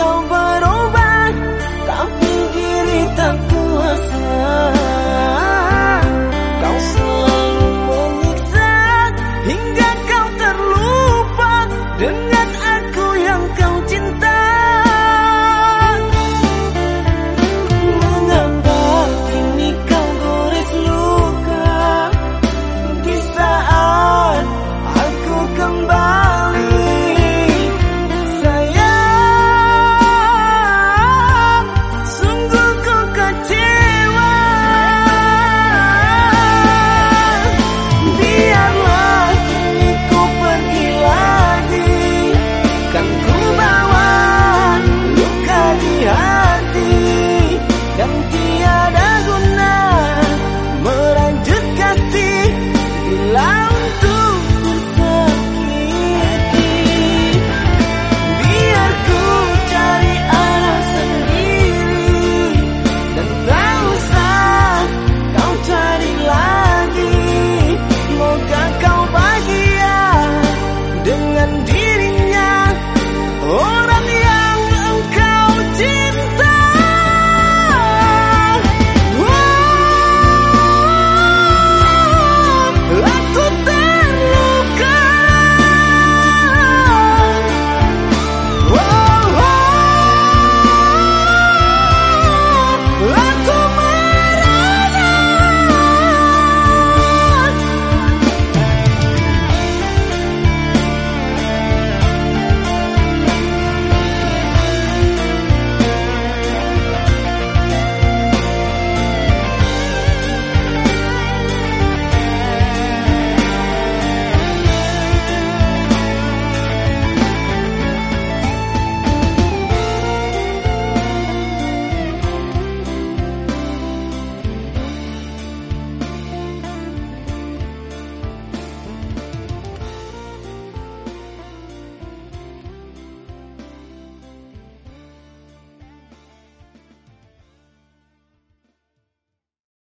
走吧